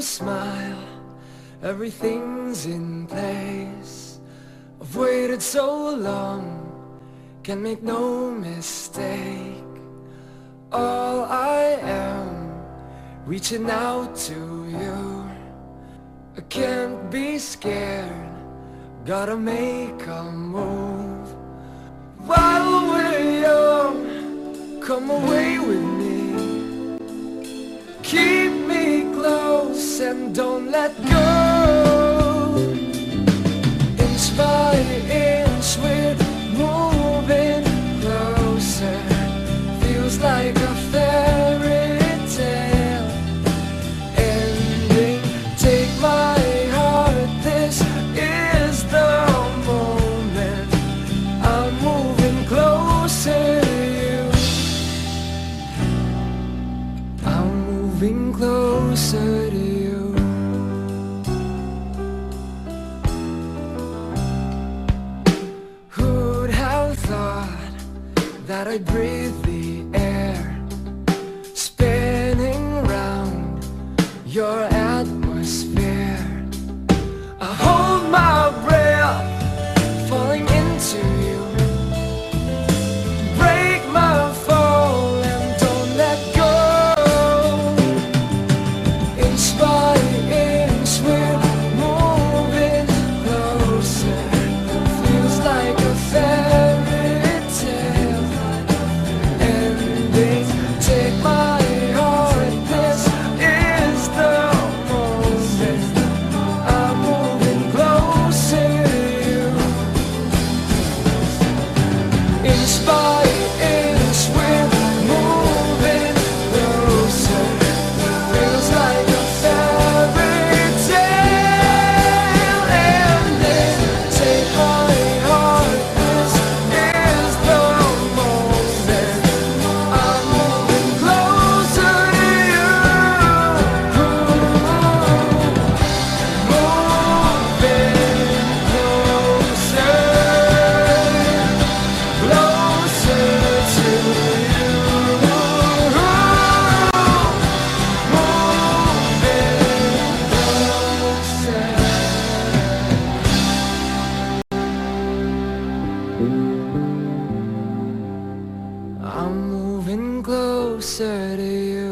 smile, everything's in place. I've waited so long, can make no mistake. All I am, reaching out to you. I can't be scared, gotta make a move. While we're young, come away let go. Inch by inch, we're moving closer. Feels like a fairy tale ending. Take my heart, this is the moment. I'm moving closer to you. I'm moving closer to you. That I'd breathe inspired I'm moving closer to you.